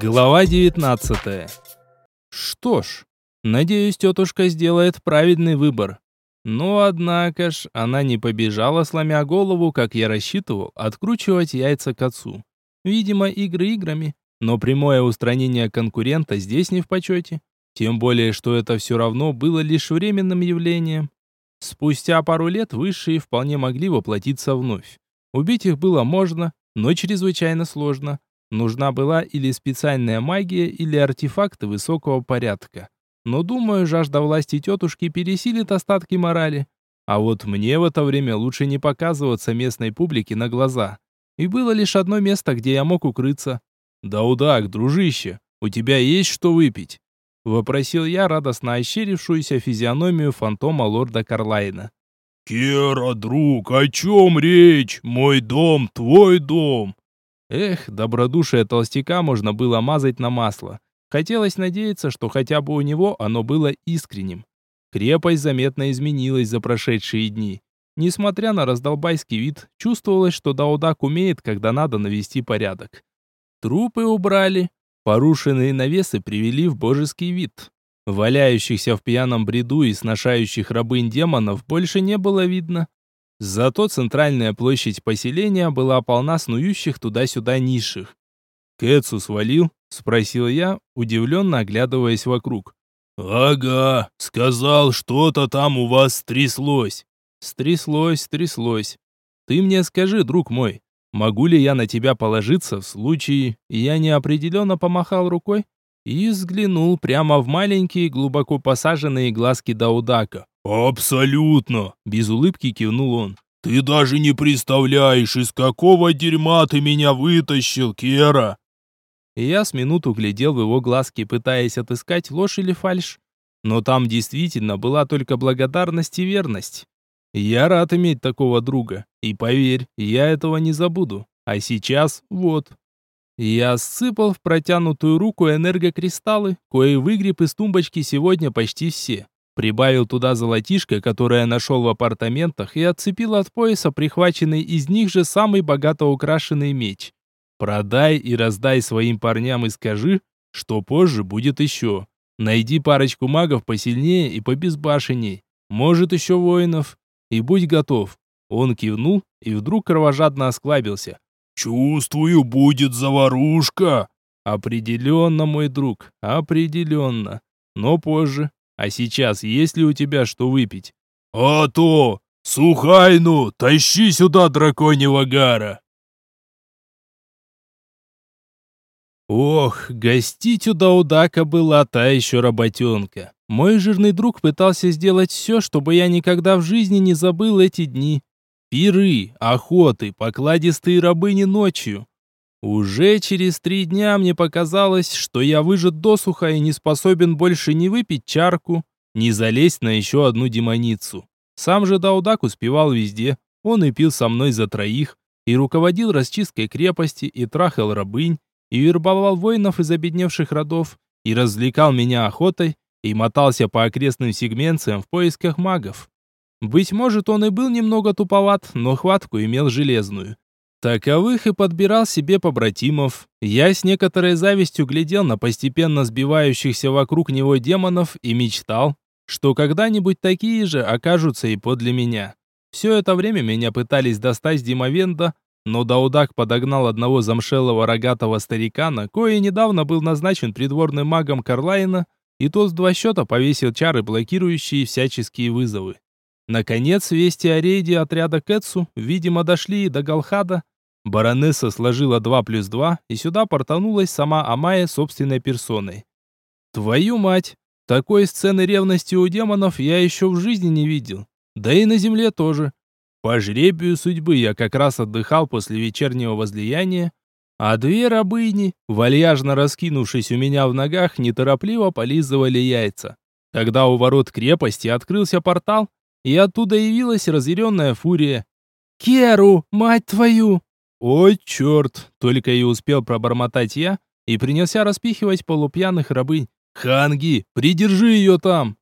Глава 19. Что ж, надеюсь, тетушка сделает правильный выбор. Но, однако ж, она не побежала, сломя голову, как я рассчитывал, откручивать яйца к отцу. Видимо, игры играми, но прямое устранение конкурента здесь не в почете. Тем более, что это все равно было лишь временным явлением. Спустя пару лет высшие вполне могли воплотиться вновь. Убить их было можно, но чрезвычайно сложно. Нужна была или специальная магия, или артефакты высокого порядка. Но, думаю, жажда власти тетушки пересилит остатки морали. А вот мне в это время лучше не показываться местной публике на глаза. И было лишь одно место, где я мог укрыться. «Даудак, дружище, у тебя есть что выпить?» Вопросил я радостно ощерившуюся физиономию фантома лорда Карлайна. «Кера, друг, о чем речь? Мой дом, твой дом!» Эх, добродушие толстяка можно было мазать на масло. Хотелось надеяться, что хотя бы у него оно было искренним. Крепость заметно изменилась за прошедшие дни. Несмотря на раздолбайский вид, чувствовалось, что Даудак умеет, когда надо навести порядок. Трупы убрали, порушенные навесы привели в божеский вид. Валяющихся в пьяном бреду и сношающих рабынь демонов больше не было видно. Зато центральная площадь поселения была полна снующих туда-сюда низших. «Кэтсу свалил?» — спросил я, удивленно оглядываясь вокруг. «Ага, сказал, что-то там у вас стряслось». «Стряслось, стряслось. Ты мне скажи, друг мой, могу ли я на тебя положиться в случае...» Я неопределенно помахал рукой и взглянул прямо в маленькие, глубоко посаженные глазки Даудака. «Абсолютно!» – без улыбки кивнул он. «Ты даже не представляешь, из какого дерьма ты меня вытащил, Кера!» Я с минуту глядел в его глазки, пытаясь отыскать ложь или фальшь. Но там действительно была только благодарность и верность. Я рад иметь такого друга. И поверь, я этого не забуду. А сейчас вот. Я сыпал в протянутую руку энергокристаллы, кои выгреб из тумбочки сегодня почти все. Прибавил туда золотишко, которое нашел в апартаментах, и отцепил от пояса прихваченный из них же самый богато украшенный меч. Продай и раздай своим парням и скажи, что позже будет еще. Найди парочку магов посильнее и побезбашенней. Может, еще воинов. И будь готов. Он кивнул и вдруг кровожадно осклабился. «Чувствую, будет заварушка!» «Определенно, мой друг, определенно. Но позже. А сейчас есть ли у тебя что выпить?» «А то! Сухайну, тащи сюда драконьего гара!» Ох, гостить у Даудака была та еще работенка. Мой жирный друг пытался сделать все, чтобы я никогда в жизни не забыл эти дни. Пиры, охоты, покладистые рабыни ночью. Уже через три дня мне показалось, что я выжат досуха и не способен больше ни выпить чарку, ни залезть на еще одну демоницу. Сам же Даудак успевал везде. Он и пил со мной за троих, и руководил расчисткой крепости, и трахал рабынь, и вербовал воинов из обедневших родов, и развлекал меня охотой, и мотался по окрестным сегменциям в поисках магов. Быть может, он и был немного туповат, но хватку имел железную. Таковых и подбирал себе побратимов. Я с некоторой завистью глядел на постепенно сбивающихся вокруг него демонов и мечтал, что когда-нибудь такие же окажутся и подле меня. Все это время меня пытались достать Димовенда, но Даудак подогнал одного замшелого рогатого старикана, кое недавно был назначен придворным магом Карлайна, и тот в два счета повесил чары, блокирующие всяческие вызовы. Наконец, вести о рейде отряда Кэтсу, видимо, дошли и до Галхада. Баронесса сложила два плюс два, и сюда портанулась сама Амая собственной персоной. Твою мать! Такой сцены ревности у демонов я еще в жизни не видел. Да и на земле тоже. По жребию судьбы я как раз отдыхал после вечернего возлияния, а две рабыни, вальяжно раскинувшись у меня в ногах, неторопливо полизывали яйца. Когда у ворот крепости открылся портал, и оттуда явилась разъяренная фурия. «Керу, мать твою!» «Ой, черт!» — только и успел пробормотать я и принялся распихивать полупьяных рабынь. «Ханги, придержи ее там!»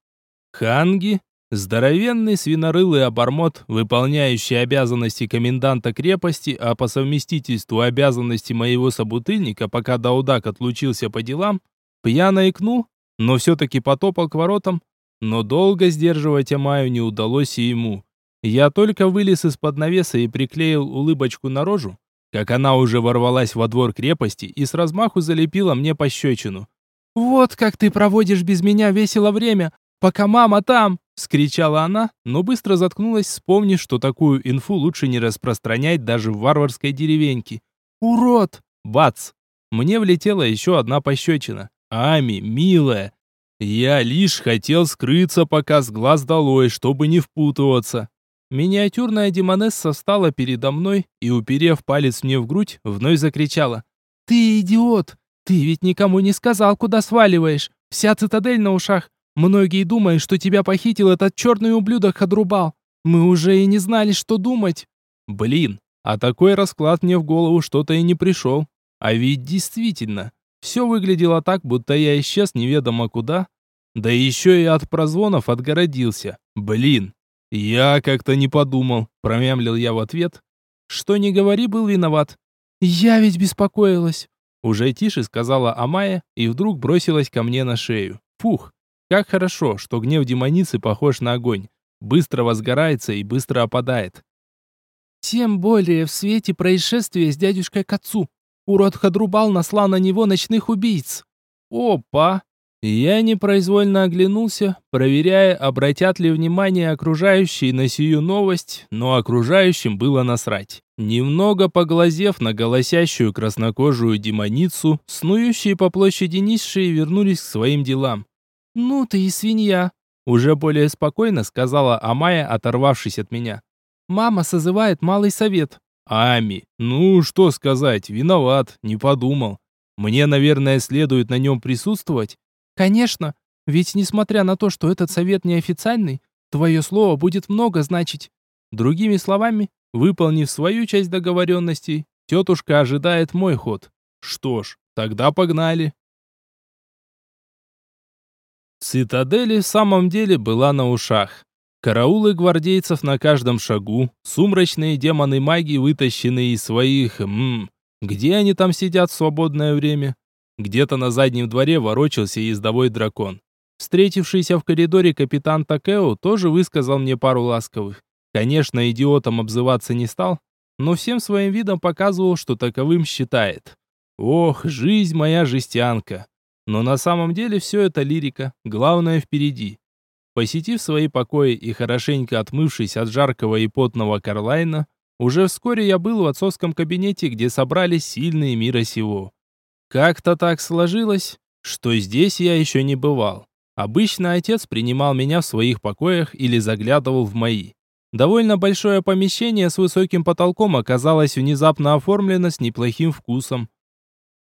Ханги? Здоровенный свинорылый обормот, выполняющий обязанности коменданта крепости, а по совместительству обязанности моего собутыльника, пока Даудак отлучился по делам, пьяно икнул, но все-таки потопал к воротам, но долго сдерживать Амаю не удалось и ему. Я только вылез из-под навеса и приклеил улыбочку на рожу, как она уже ворвалась во двор крепости и с размаху залепила мне пощечину. «Вот как ты проводишь без меня весело время, пока мама там!» — скричала она, но быстро заткнулась, вспомнив, что такую инфу лучше не распространять даже в варварской деревеньке. «Урод!» Бац! Мне влетела еще одна пощечина. «Ами, милая!» Я лишь хотел скрыться пока с глаз долой, чтобы не впутываться. Миниатюрная демонесса встала передо мной и, уперев палец мне в грудь, вновь закричала. «Ты идиот! Ты ведь никому не сказал, куда сваливаешь! Вся цитадель на ушах! Многие думают, что тебя похитил этот черный ублюдок Хадрубал. Мы уже и не знали, что думать. Блин, а такой расклад мне в голову что-то и не пришел. А ведь действительно, все выглядело так, будто я исчез неведомо куда. Да еще и от прозвонов отгородился. Блин, я как-то не подумал, промямлил я в ответ. Что не говори, был виноват. Я ведь беспокоилась. Уже тише сказала Амая и вдруг бросилась ко мне на шею. Фух, как хорошо, что гнев демоницы похож на огонь. Быстро возгорается и быстро опадает. Тем более в свете происшествия с дядюшкой к отцу. Урод Хадрубал наслал на него ночных убийц. Опа! Я непроизвольно оглянулся, проверяя, обратят ли внимание окружающие на сию новость, но окружающим было насрать. Немного поглазев на голосящую краснокожую демоницу, снующие по площади низшие вернулись к своим делам. «Ну ты и свинья», — уже более спокойно сказала Амая, оторвавшись от меня. «Мама созывает малый совет». «Ами, ну что сказать, виноват, не подумал. Мне, наверное, следует на нем присутствовать?» «Конечно, ведь несмотря на то, что этот совет неофициальный, твое слово будет много значить». Другими словами, выполнив свою часть договоренностей, тетушка ожидает мой ход. Что ж, тогда погнали. Цитадель в самом деле была на ушах. Караулы гвардейцев на каждом шагу, сумрачные демоны магии, вытащенные из своих... М где они там сидят в свободное время? Где-то на заднем дворе ворочался ездовой дракон. Встретившийся в коридоре капитан Такео тоже высказал мне пару ласковых. Конечно, идиотом обзываться не стал, но всем своим видом показывал, что таковым считает. Ох, жизнь моя жестянка. Но на самом деле все это лирика, главное впереди. Посетив свои покои и хорошенько отмывшись от жаркого и потного Карлайна, уже вскоре я был в отцовском кабинете, где собрались сильные мира сего. Как-то так сложилось, что здесь я еще не бывал. Обычно отец принимал меня в своих покоях или заглядывал в мои. Довольно большое помещение с высоким потолком оказалось внезапно оформлено с неплохим вкусом.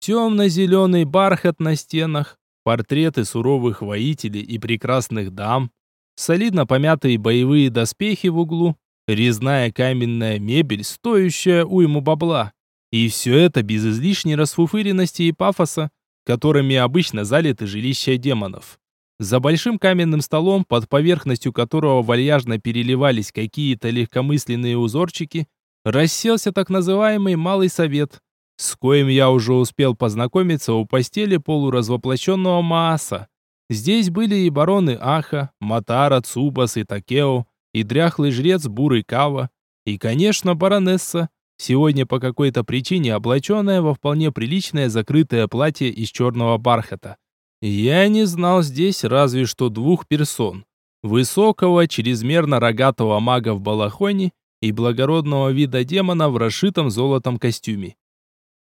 Темно-зеленый бархат на стенах, портреты суровых воителей и прекрасных дам, солидно помятые боевые доспехи в углу, резная каменная мебель, стоящая уйму бабла. И все это без излишней расфуфыренности и пафоса, которыми обычно залиты жилища демонов. За большим каменным столом, под поверхностью которого вальяжно переливались какие-то легкомысленные узорчики, расселся так называемый «малый совет», с коим я уже успел познакомиться у постели полуразвоплощенного Мааса. Здесь были и бароны Аха, Матара, Цубас и Такео, и дряхлый жрец Бурый Кава, и, конечно, баронесса, сегодня по какой-то причине облаченная во вполне приличное закрытое платье из черного бархата. Я не знал здесь разве что двух персон. Высокого, чрезмерно рогатого мага в балахоне и благородного вида демона в расшитом золотом костюме.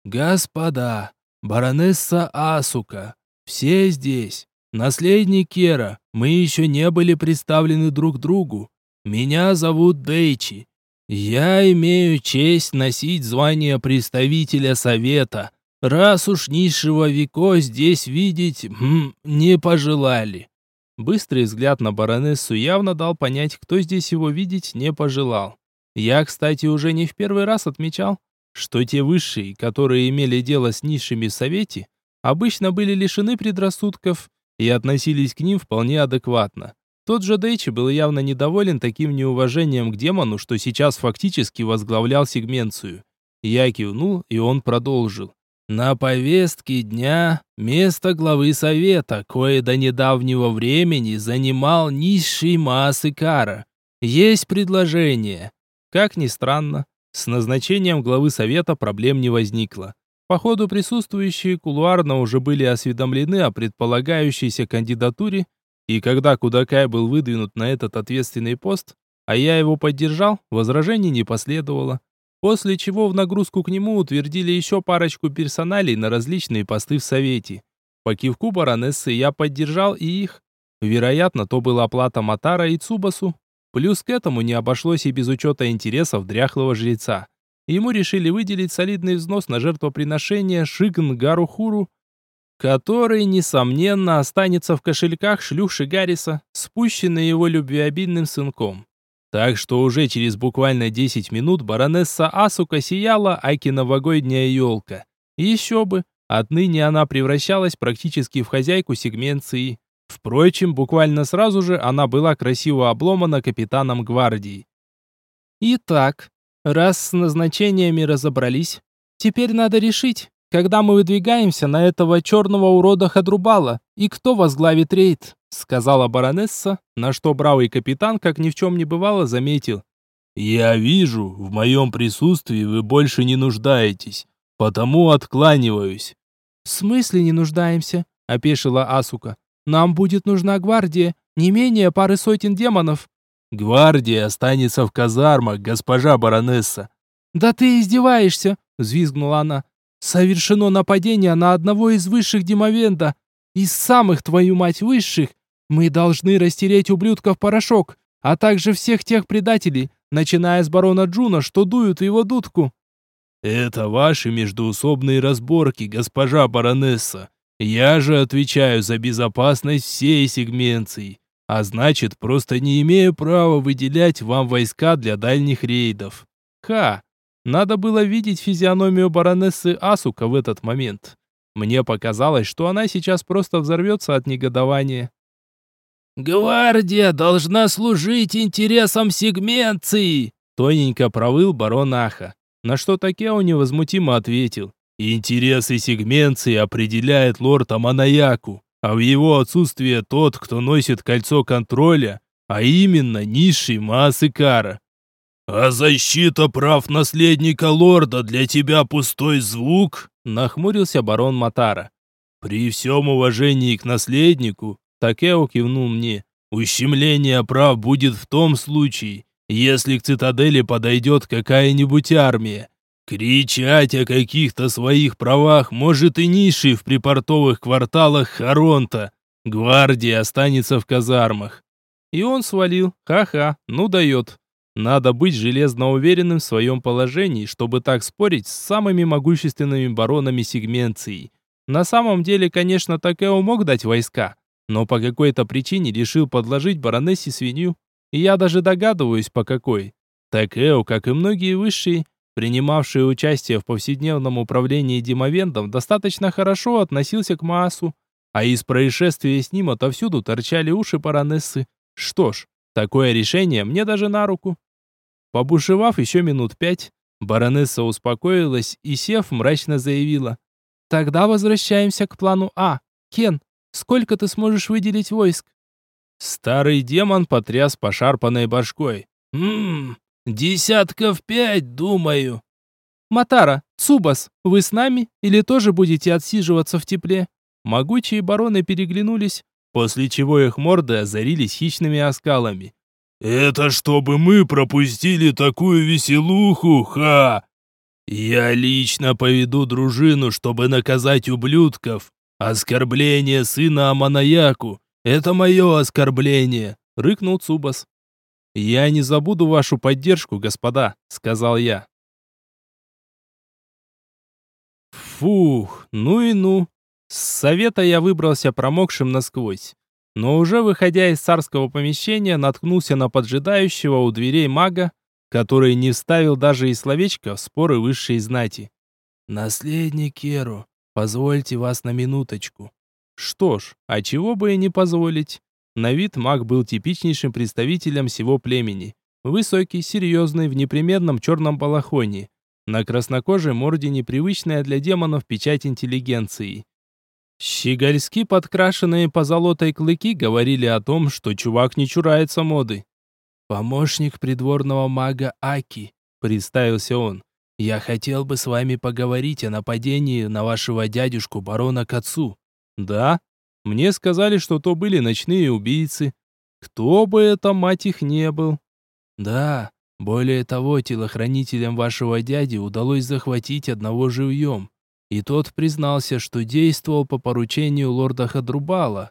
«Господа, баронесса Асука, все здесь. Наследник Кера, мы еще не были представлены друг другу. Меня зовут Дейчи. Я имею честь носить звание представителя Совета, раз уж низшего веко здесь видеть хм, не пожелали». Быстрый взгляд на баронессу явно дал понять, кто здесь его видеть не пожелал. Я, кстати, уже не в первый раз отмечал, что те высшие, которые имели дело с низшими в Совете, обычно были лишены предрассудков и относились к ним вполне адекватно. Тот же Дейчи был явно недоволен таким неуважением к демону, что сейчас фактически возглавлял сегменцию. Я кивнул, и он продолжил. На повестке дня место главы совета, кое до недавнего времени занимал низший массы Кара. Есть предложение. Как ни странно, с назначением главы совета проблем не возникло. Походу присутствующие кулуарно уже были осведомлены о предполагающейся кандидатуре, и когда Кудакай был выдвинут на этот ответственный пост, а я его поддержал, возражений не последовало. После чего в нагрузку к нему утвердили еще парочку персоналей на различные посты в Совете. По кивку баронессы я поддержал и их. Вероятно, то была оплата Матара и Цубасу. Плюс к этому не обошлось и без учета интересов дряхлого жреца. Ему решили выделить солидный взнос на жертвоприношение Шигнгару Хуру, который, несомненно, останется в кошельках шлюх Шигариса, спущенный его любвеобильным сынком. Так что уже через буквально 10 минут баронесса Асука сияла, аки новогодняя елка. Еще бы, отныне она превращалась практически в хозяйку сегменции. Впрочем, буквально сразу же она была красиво обломана капитаном гвардии. Итак, раз с назначениями разобрались, теперь надо решить, когда мы выдвигаемся на этого черного урода Хадрубала, и кто возглавит рейд?» сказала баронесса, на что бравый капитан, как ни в чем не бывало, заметил. «Я вижу, в моем присутствии вы больше не нуждаетесь, потому откланиваюсь». «В смысле не нуждаемся?» – опешила Асука. «Нам будет нужна гвардия, не менее пары сотен демонов». «Гвардия останется в казармах, госпожа баронесса». «Да ты издеваешься!» – взвизгнула она. Совершено нападение на одного из высших Димовенда. Из самых, твою мать, высших. Мы должны растереть ублюдка в порошок, а также всех тех предателей, начиная с барона Джуна, что дуют его дудку. Это ваши междуусобные разборки, госпожа баронесса. Я же отвечаю за безопасность всей сегменции, а значит, просто не имею права выделять вам войска для дальних рейдов. Ха, надо было видеть физиономию баронессы Асука в этот момент. Мне показалось, что она сейчас просто взорвется от негодования. «Гвардия должна служить интересам сегменции!» Тоненько провыл барон Аха. На что Такео невозмутимо ответил. «Интересы сегменции определяет лорд Аманаяку, а в его отсутствие тот, кто носит кольцо контроля, а именно низший Маасыкара. «А защита прав наследника лорда для тебя пустой звук?» Нахмурился барон Матара. «При всем уважении к наследнику», Такео кивнул мне, «ущемление прав будет в том случае, если к цитадели подойдет какая-нибудь армия. Кричать о каких-то своих правах может и низший в припортовых кварталах Харонта. Гвардия останется в казармах». И он свалил. Ха-ха, ну дает. Надо быть железно уверенным в своем положении, чтобы так спорить с самыми могущественными баронами сегменции. На самом деле, конечно, Такео мог дать войска, но по какой-то причине решил подложить баронессе свинью. И я даже догадываюсь, по какой. Такео, как и многие высшие, принимавшие участие в повседневном управлении Димовендом, достаточно хорошо относился к Маасу, а из происшествия с ним отовсюду торчали уши баронессы. Что ж, такое решение мне даже на руку. Побушевав еще минут пять, баронесса успокоилась и, сев, мрачно заявила. «Тогда возвращаемся к плану А. Кен, сколько ты сможешь выделить войск?» Старый демон потряс пошарпанной башкой. «Ммм, десятков пять, думаю». «Матара, Цубас, вы с нами или тоже будете отсиживаться в тепле?» Могучие бароны переглянулись, после чего их морды озарились хищными оскалами. «Это чтобы мы пропустили такую веселуху, ха! Я лично поведу дружину, чтобы наказать ублюдков. Оскорбление сына Аманаяку — это мое оскорбление!» — рыкнул Цубас. «Я не забуду вашу поддержку, господа», — сказал я. Фух, ну и ну. С совета я выбрался промокшим насквозь но уже выходя из царского помещения, наткнулся на поджидающего у дверей мага, который не вставил даже и словечко в споры высшей знати. «Наследник Керу, позвольте вас на минуточку». Что ж, а чего бы и не позволить. На вид маг был типичнейшим представителем всего племени. Высокий, серьезный, в непременном черном балахоне. На краснокожей морде непривычная для демонов печать интеллигенции. Щегольски подкрашенные по золотой клыки говорили о том, что чувак не чурается моды. «Помощник придворного мага Аки», — представился он. «Я хотел бы с вами поговорить о нападении на вашего дядюшку барона Кацу». «Да?» Мне сказали, что то были ночные убийцы. Кто бы это, мать их, не был. Да, более того, телохранителям вашего дяди удалось захватить одного живьем. И тот признался, что действовал по поручению лорда Хадрубала.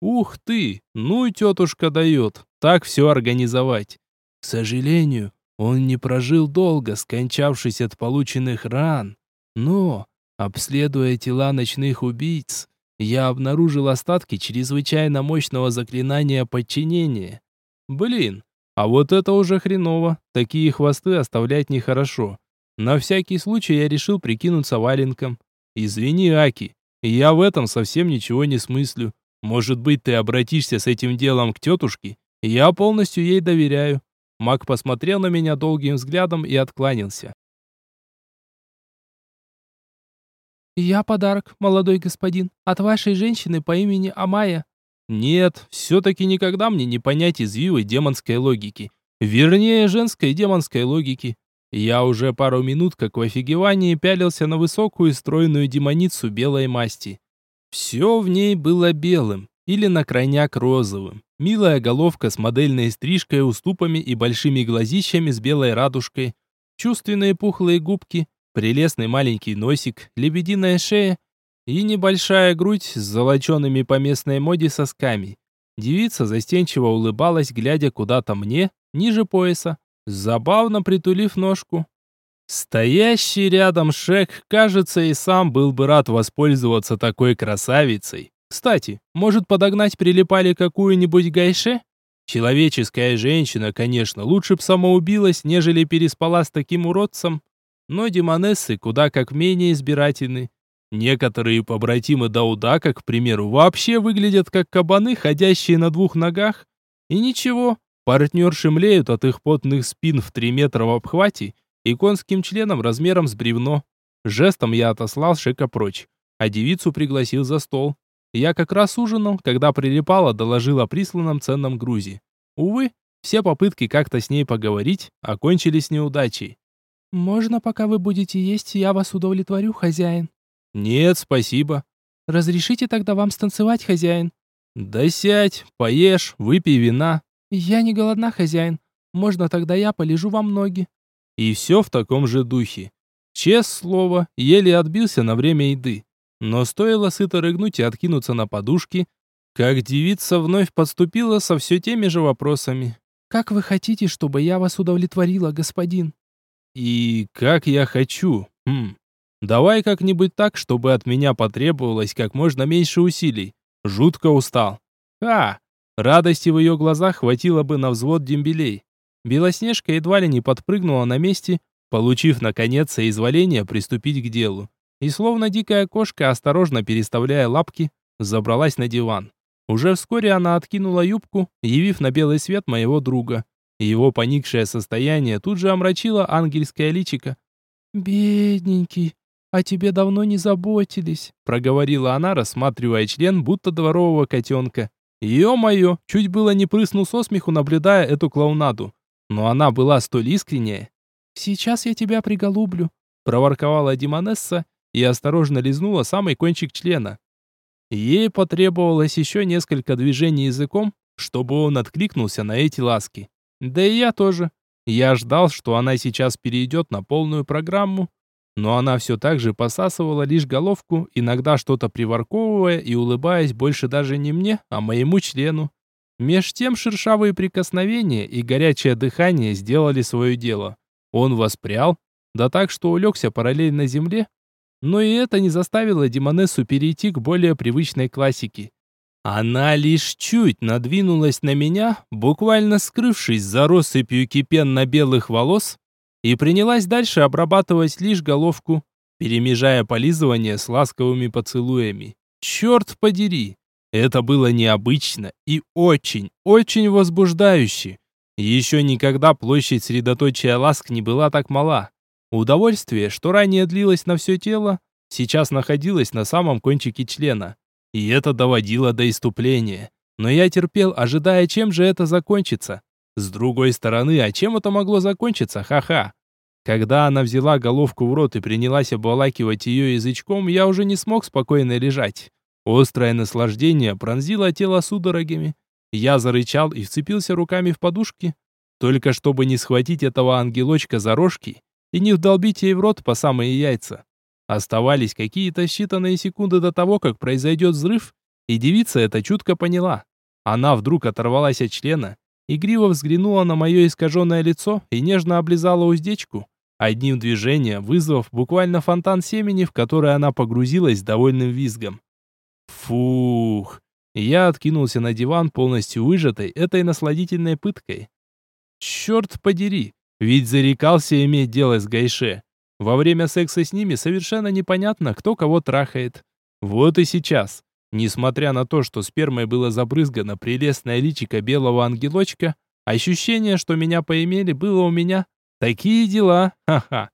Ух ты, ну и тетушка дает, так все организовать. К сожалению, он не прожил долго, скончавшись от полученных ран. Но, обследуя тела ночных убийц, я обнаружил остатки чрезвычайно мощного заклинания подчинения. Блин, а вот это уже хреново. Такие хвосты оставлять нехорошо. На всякий случай я решил прикинуться валенком. Извини, Аки, я в этом совсем ничего не смыслю. Может быть, ты обратишься с этим делом к тетушке? Я полностью ей доверяю. Мак посмотрел на меня долгим взглядом и откланялся. «Я подарок, молодой господин, от вашей женщины по имени Амая». «Нет, все-таки никогда мне не понять извивой демонской логики. Вернее, женской демонской логики. Я уже пару минут как в офигевании пялился на высокую стройную демоницу белой масти. Все в ней было белым, или на крайняк розовым. Милая головка с модельной стрижкой, уступами и большими глазищами с белой радужкой. Чувственные пухлые губки, Прелестный маленький носик, лебединая шея и небольшая грудь с золочеными по местной моде сосками. Девица застенчиво улыбалась, глядя куда-то мне, ниже пояса, забавно притулив ножку. Стоящий рядом Шек, кажется, и сам был бы рад воспользоваться такой красавицей. Кстати, может подогнать прилипали какую-нибудь гайше? Человеческая женщина, конечно, лучше б самоубилась, нежели переспала с таким уродцем но демонессы куда как менее избирательны. Некоторые побратимы Даудака, к примеру, вообще выглядят как кабаны, ходящие на двух ногах. И ничего, партнерши млеют от их потных спин в три метра в обхвате и конским членом размером с бревно. Жестом я отослал Шека прочь, а девицу пригласил за стол. Я как раз ужинал, когда прилипала, доложила присланном ценном грузе. Увы, все попытки как-то с ней поговорить окончились неудачей. «Можно, пока вы будете есть, я вас удовлетворю, хозяин?» «Нет, спасибо». «Разрешите тогда вам станцевать, хозяин?» «Да сядь, поешь, выпей вина». «Я не голодна, хозяин. Можно тогда я полежу вам ноги?» И все в таком же духе. Честное слово, еле отбился на время еды. Но стоило сыто рыгнуть и откинуться на подушки, как девица вновь подступила со все теми же вопросами. «Как вы хотите, чтобы я вас удовлетворила, господин?» И как я хочу. Хм. Давай как-нибудь так, чтобы от меня потребовалось как можно меньше усилий. Жутко устал. А, радости в ее глазах хватило бы на взвод дембелей. Белоснежка едва ли не подпрыгнула на месте, получив наконец соизволение приступить к делу. И словно дикая кошка, осторожно переставляя лапки, забралась на диван. Уже вскоре она откинула юбку, явив на белый свет моего друга. Его поникшее состояние тут же омрачило ангельское личико. «Бедненький, о тебе давно не заботились», проговорила она, рассматривая член, будто дворового котенка. Ё-моё, чуть было не прыснул со смеху, наблюдая эту клоунаду. Но она была столь искренняя. «Сейчас я тебя приголублю», проворковала Димонесса и осторожно лизнула самый кончик члена. Ей потребовалось еще несколько движений языком, чтобы он откликнулся на эти ласки. Да и я тоже. Я ждал, что она сейчас перейдет на полную программу, но она все так же посасывала лишь головку, иногда что-то приворковывая и улыбаясь больше даже не мне, а моему члену. Меж тем шершавые прикосновения и горячее дыхание сделали свое дело. Он воспрял, да так, что улегся параллельно земле, но и это не заставило Демонессу перейти к более привычной классике. Она лишь чуть надвинулась на меня, буквально скрывшись за россыпью кипенно-белых волос, и принялась дальше обрабатывать лишь головку, перемежая полизывание с ласковыми поцелуями. Черт подери! Это было необычно и очень, очень возбуждающе. Еще никогда площадь средоточия ласк не была так мала. Удовольствие, что ранее длилось на все тело, сейчас находилось на самом кончике члена. И это доводило до иступления. Но я терпел, ожидая, чем же это закончится. С другой стороны, а чем это могло закончиться, ха-ха? Когда она взяла головку в рот и принялась обволакивать ее язычком, я уже не смог спокойно лежать. Острое наслаждение пронзило тело судорогами. Я зарычал и вцепился руками в подушки, только чтобы не схватить этого ангелочка за рожки и не вдолбить ей в рот по самые яйца. Оставались какие-то считанные секунды до того, как произойдет взрыв, и девица это чутко поняла. Она вдруг оторвалась от члена, игриво взглянула на мое искаженное лицо и нежно облизала уздечку, одним движением вызвав буквально фонтан семени, в который она погрузилась с довольным визгом. Фух! Я откинулся на диван, полностью выжатой этой насладительной пыткой. Черт подери, ведь зарекался иметь дело с Гайше. Во время секса с ними совершенно непонятно, кто кого трахает. Вот и сейчас, несмотря на то, что спермой было забрызгано прелестное личико белого ангелочка, ощущение, что меня поимели, было у меня. Такие дела, ха-ха.